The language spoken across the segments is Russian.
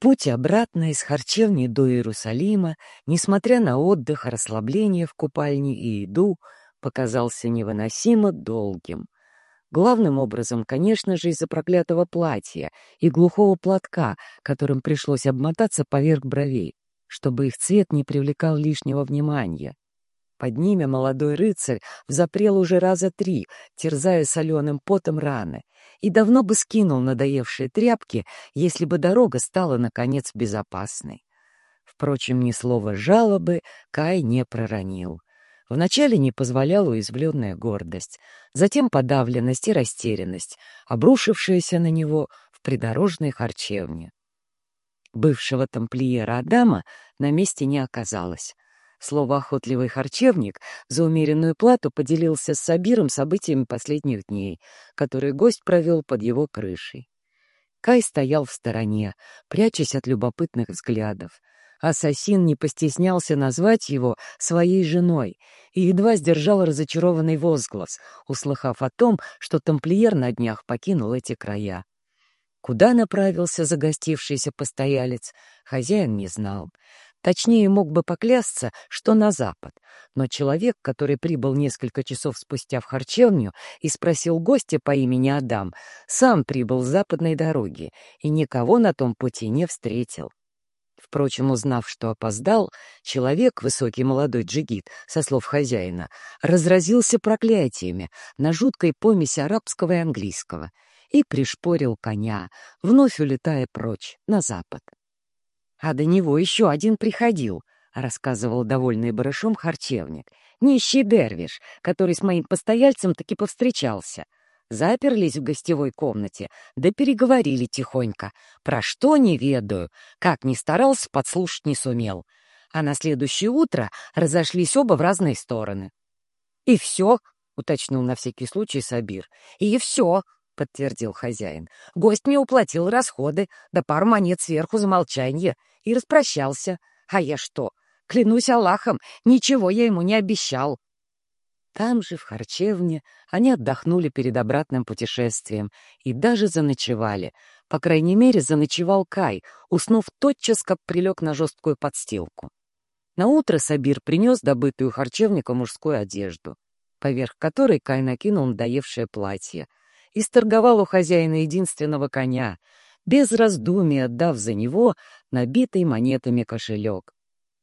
Путь обратно из харчевни до Иерусалима, несмотря на отдых, расслабление в купальне и еду, показался невыносимо долгим. Главным образом, конечно же, из-за проклятого платья и глухого платка, которым пришлось обмотаться поверх бровей, чтобы их цвет не привлекал лишнего внимания. Под ними молодой рыцарь взапрел уже раза три, терзая соленым потом раны, и давно бы скинул надоевшие тряпки, если бы дорога стала, наконец, безопасной. Впрочем, ни слова жалобы Кай не проронил. Вначале не позволяла уязвленная гордость, затем подавленность и растерянность, обрушившаяся на него в придорожной харчевне. Бывшего тамплиера Адама на месте не оказалось. Слово «охотливый харчевник» за умеренную плату поделился с Сабиром событиями последних дней, которые гость провел под его крышей. Кай стоял в стороне, прячась от любопытных взглядов. Ассасин не постеснялся назвать его своей женой и едва сдержал разочарованный возглас, услыхав о том, что тамплиер на днях покинул эти края. Куда направился загостившийся постоялец, хозяин не знал. Точнее, мог бы поклясться, что на запад, но человек, который прибыл несколько часов спустя в харчевню и спросил гостя по имени Адам, сам прибыл с западной дороги и никого на том пути не встретил. Впрочем, узнав, что опоздал, человек, высокий молодой джигит, со слов хозяина, разразился проклятиями на жуткой помеси арабского и английского и пришпорил коня, вновь улетая прочь, на запад. А до него еще один приходил, — рассказывал довольный барышом харчевник. Нищий дервиш, который с моим постояльцем таки повстречался. Заперлись в гостевой комнате, да переговорили тихонько. Про что не ведаю, как ни старался, подслушать не сумел. А на следующее утро разошлись оба в разные стороны. — И все, — уточнил на всякий случай Сабир. — И все, — подтвердил хозяин. «Гость мне уплатил расходы, да пару монет сверху за молчанье, и распрощался. А я что? Клянусь Аллахом, ничего я ему не обещал». Там же, в харчевне, они отдохнули перед обратным путешествием и даже заночевали. По крайней мере, заночевал Кай, уснув тотчас, как прилег на жесткую подстилку. Наутро Сабир принес добытую харчевника мужскую одежду, поверх которой Кай накинул надоевшее платье — и сторговал у хозяина единственного коня, без раздумий отдав за него набитый монетами кошелек.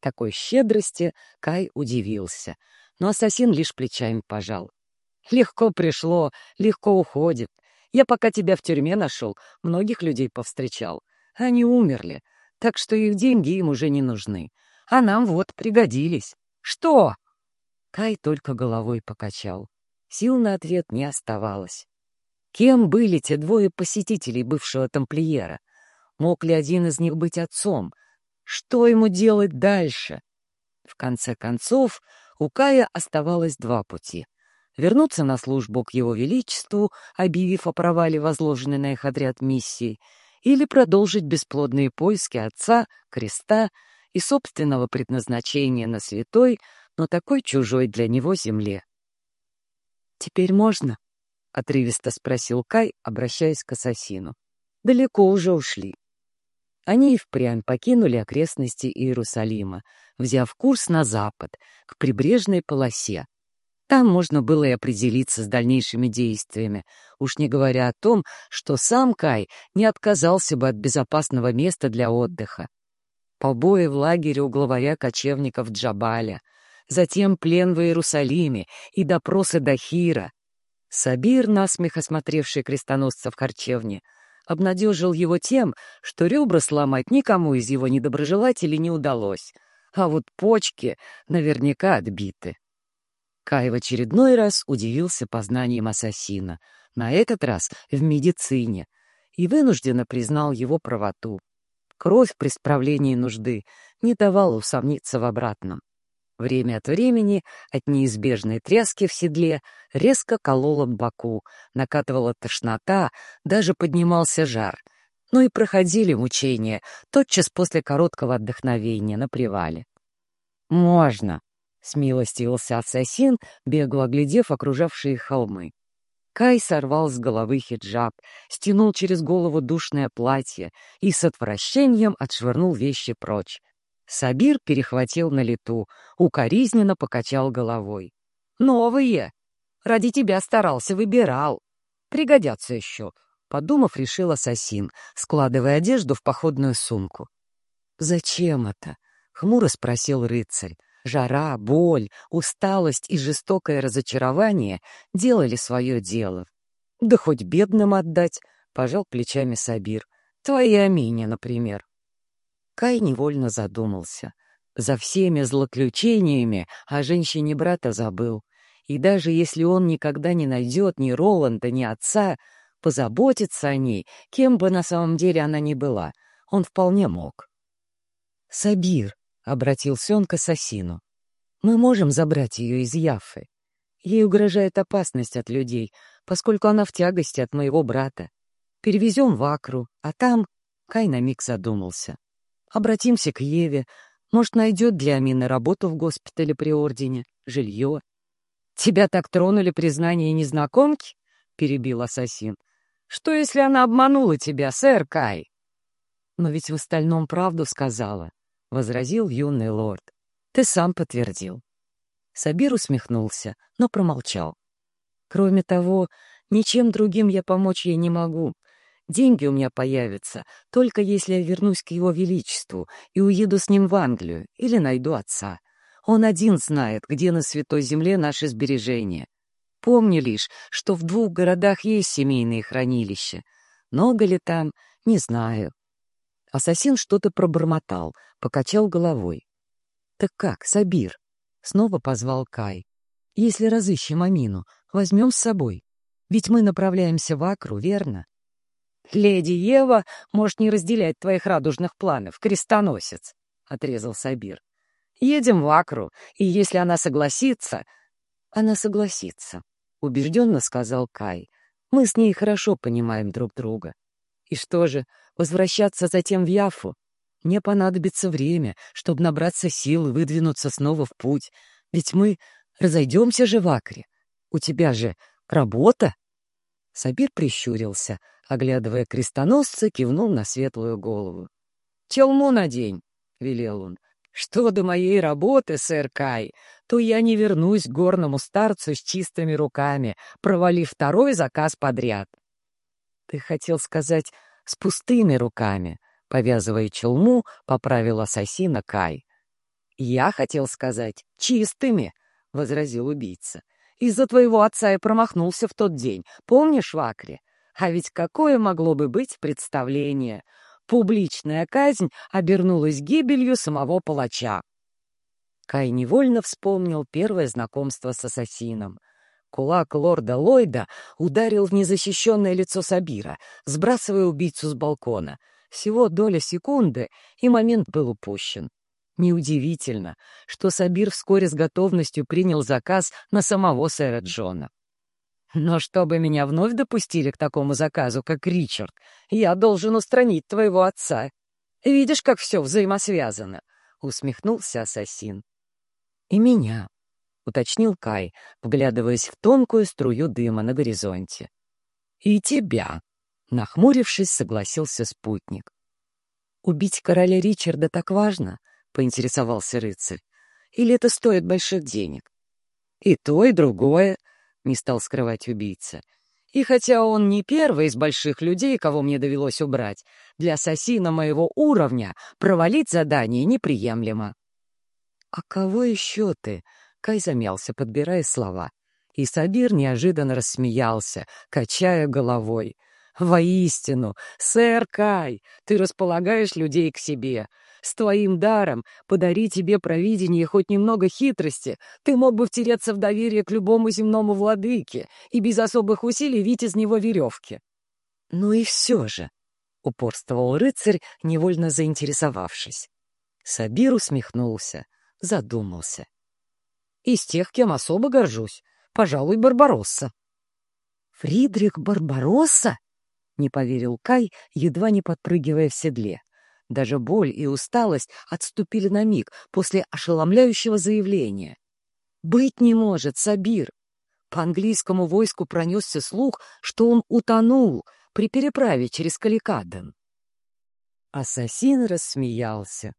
Такой щедрости Кай удивился, но ассасин лишь плечами пожал. «Легко пришло, легко уходит. Я пока тебя в тюрьме нашел, многих людей повстречал. Они умерли, так что их деньги им уже не нужны. А нам вот пригодились. Что?» Кай только головой покачал. Сил на ответ не оставалось. Кем были те двое посетителей бывшего тамплиера? Мог ли один из них быть отцом? Что ему делать дальше? В конце концов, у Кая оставалось два пути. Вернуться на службу к его величеству, объявив о провале возложенной на их отряд миссии, или продолжить бесплодные поиски отца, креста и собственного предназначения на святой, но такой чужой для него земле. «Теперь можно?» — отрывисто спросил Кай, обращаясь к ассасину. «Далеко уже ушли». Они и впрямь покинули окрестности Иерусалима, взяв курс на запад, к прибрежной полосе. Там можно было и определиться с дальнейшими действиями, уж не говоря о том, что сам Кай не отказался бы от безопасного места для отдыха. Побои в лагере у главаря кочевников Джабаля, затем плен в Иерусалиме и допросы Дахира, Сабир, насмех осмотревший крестоносца в харчевне, обнадежил его тем, что ребра сломать никому из его недоброжелателей не удалось, а вот почки наверняка отбиты. Кай в очередной раз удивился познанием ассасина, на этот раз в медицине, и вынужденно признал его правоту. Кровь при справлении нужды не давала усомниться в обратном. Время от времени от неизбежной тряски в седле резко кололо в боку, накатывала тошнота, даже поднимался жар. Ну и проходили мучения тотчас после короткого отдохновения на привале. «Можно!» — смилостивился ассасин, бегло оглядев окружавшие холмы. Кай сорвал с головы хиджаб, стянул через голову душное платье и с отвращением отшвырнул вещи прочь. Сабир перехватил на лету, укоризненно покачал головой. «Новые! Ради тебя старался, выбирал. Пригодятся еще», — подумав, решил ассасин, складывая одежду в походную сумку. «Зачем это?» — хмуро спросил рыцарь. Жара, боль, усталость и жестокое разочарование делали свое дело. Да хоть бедным отдать, пожал плечами Сабир. Твои Амине, например. Кай невольно задумался. За всеми злоключениями о женщине брата забыл. И даже если он никогда не найдет ни Роланда, ни отца, позаботиться о ней, кем бы на самом деле она ни была, он вполне мог. «Сабир», — обратился он к ассасину. «Мы можем забрать ее из Яффы. Ей угрожает опасность от людей, поскольку она в тягости от моего брата. Перевезем в Акру, а там...» Кай на миг задумался. «Обратимся к Еве. Может, найдет для Амины работу в госпитале при Ордене, жилье». «Тебя так тронули признание незнакомки?» — перебил ассасин. «Что, если она обманула тебя, сэр Кай?» «Но ведь в остальном правду сказала. — возразил юный лорд. «Ты сам подтвердил». Сабир усмехнулся, но промолчал. «Кроме того, ничем другим я помочь ей не могу. Деньги у меня появятся, только если я вернусь к его величеству и уеду с ним в Англию или найду отца. Он один знает, где на Святой Земле наши сбережения. Помню лишь, что в двух городах есть семейные хранилища. Много ли там, не знаю. Ассасин что-то пробормотал, покачал головой. «Так как, Сабир?» — снова позвал Кай. «Если разыщем Амину, возьмем с собой. Ведь мы направляемся в Акру, верно?» «Леди Ева может не разделять твоих радужных планов, крестоносец», — отрезал Сабир. «Едем в Акру, и если она согласится...» «Она согласится», — убежденно сказал Кай. «Мы с ней хорошо понимаем друг друга». «И что же, Возвращаться затем в Яфу? Мне понадобится время, чтобы набраться сил и выдвинуться снова в путь. Ведь мы разойдемся же в Акре. У тебя же работа. Сабир прищурился, оглядывая крестоносца, кивнул на светлую голову. «Челму надень», — велел он. «Что до моей работы, сэр Кай, то я не вернусь к горному старцу с чистыми руками, провалив второй заказ подряд». «Ты хотел сказать с пустыми руками, повязывая челму, поправил ассасина Кай. «Я хотел сказать, чистыми», — возразил убийца. «Из-за твоего отца я промахнулся в тот день, помнишь, в Акре? А ведь какое могло бы быть представление? Публичная казнь обернулась гибелью самого палача». Кай невольно вспомнил первое знакомство с ассасином. Кулак лорда Ллойда ударил в незащищенное лицо Сабира, сбрасывая убийцу с балкона. Всего доля секунды, и момент был упущен. Неудивительно, что Сабир вскоре с готовностью принял заказ на самого сэра Джона. Но чтобы меня вновь допустили к такому заказу, как Ричард, я должен устранить твоего отца. Видишь, как все взаимосвязано? — усмехнулся ассасин. — И меня, — уточнил Кай, вглядываясь в тонкую струю дыма на горизонте. «И тебя», — нахмурившись, согласился спутник. «Убить короля Ричарда так важно?» — поинтересовался рыцарь. «Или это стоит больших денег?» «И то, и другое», — не стал скрывать убийца. «И хотя он не первый из больших людей, кого мне довелось убрать, для ассасина моего уровня провалить задание неприемлемо». «А кого еще ты?» Кай замялся, подбирая слова. И Сабир неожиданно рассмеялся, качая головой. «Воистину, сэр Кай, ты располагаешь людей к себе. С твоим даром подари тебе провидение хоть немного хитрости, ты мог бы втереться в доверие к любому земному владыке и без особых усилий вить из него веревки». «Ну и все же», — упорствовал рыцарь, невольно заинтересовавшись. Сабир усмехнулся, задумался. Из тех, кем особо горжусь. Пожалуй, Барбаросса. «Фридрих Барбаросса?» — не поверил Кай, едва не подпрыгивая в седле. Даже боль и усталость отступили на миг после ошеломляющего заявления. «Быть не может, Сабир! По английскому войску пронесся слух, что он утонул при переправе через Каликаден. Ассасин рассмеялся.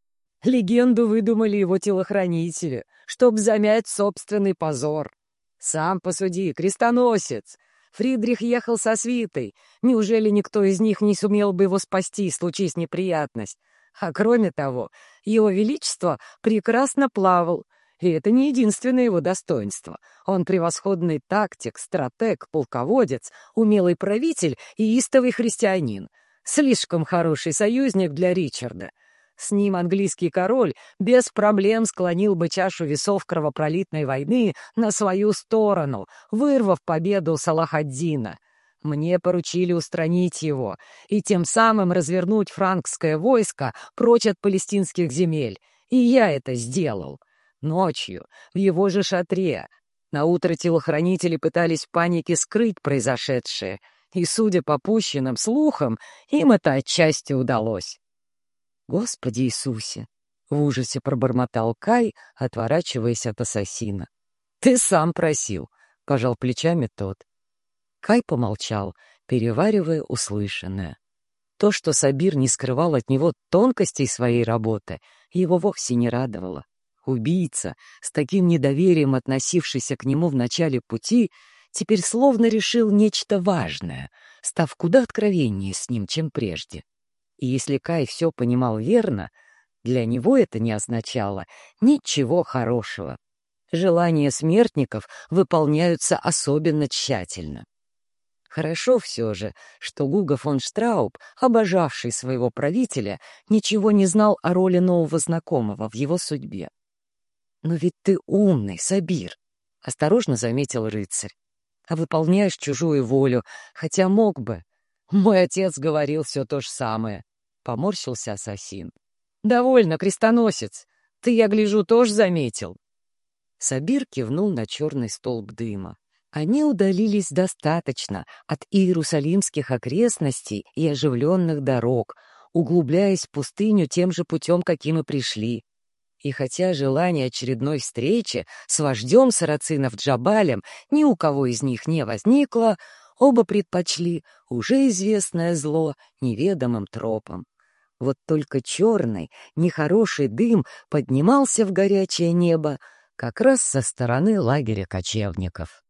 Легенду выдумали его телохранители, чтоб замять собственный позор. Сам посуди, крестоносец. Фридрих ехал со свитой. Неужели никто из них не сумел бы его спасти, случись неприятность? А кроме того, его величество прекрасно плавал, и это не единственное его достоинство. Он превосходный тактик, стратег, полководец, умелый правитель и истовый христианин. Слишком хороший союзник для Ричарда. С ним английский король без проблем склонил бы чашу весов кровопролитной войны на свою сторону, вырвав победу Салахаддина. Мне поручили устранить его и тем самым развернуть франкское войско прочь от палестинских земель. И я это сделал. Ночью, в его же шатре. Наутро телохранители пытались в панике скрыть произошедшее, и, судя по пущенным слухам, им это отчасти удалось. «Господи Иисусе!» — в ужасе пробормотал Кай, отворачиваясь от ассасина. «Ты сам просил!» — пожал плечами тот. Кай помолчал, переваривая услышанное. То, что Сабир не скрывал от него тонкостей своей работы, его вовсе не радовало. Убийца, с таким недоверием относившийся к нему в начале пути, теперь словно решил нечто важное, став куда откровеннее с ним, чем прежде. И если Кай все понимал верно, для него это не означало ничего хорошего. Желания смертников выполняются особенно тщательно. Хорошо все же, что Гуга фон Штрауб, обожавший своего правителя, ничего не знал о роли нового знакомого в его судьбе. «Но ведь ты умный, Сабир», — осторожно заметил рыцарь. «А выполняешь чужую волю, хотя мог бы. Мой отец говорил все то же самое», — поморщился ассасин. «Довольно, крестоносец. Ты, я гляжу, тоже заметил». Сабир кивнул на черный столб дыма. Они удалились достаточно от иерусалимских окрестностей и оживленных дорог, углубляясь в пустыню тем же путем, каким и пришли. И хотя желание очередной встречи с вождем сарацинов Джабалем ни у кого из них не возникло, оба предпочли уже известное зло неведомым тропам. Вот только черный, нехороший дым поднимался в горячее небо как раз со стороны лагеря кочевников.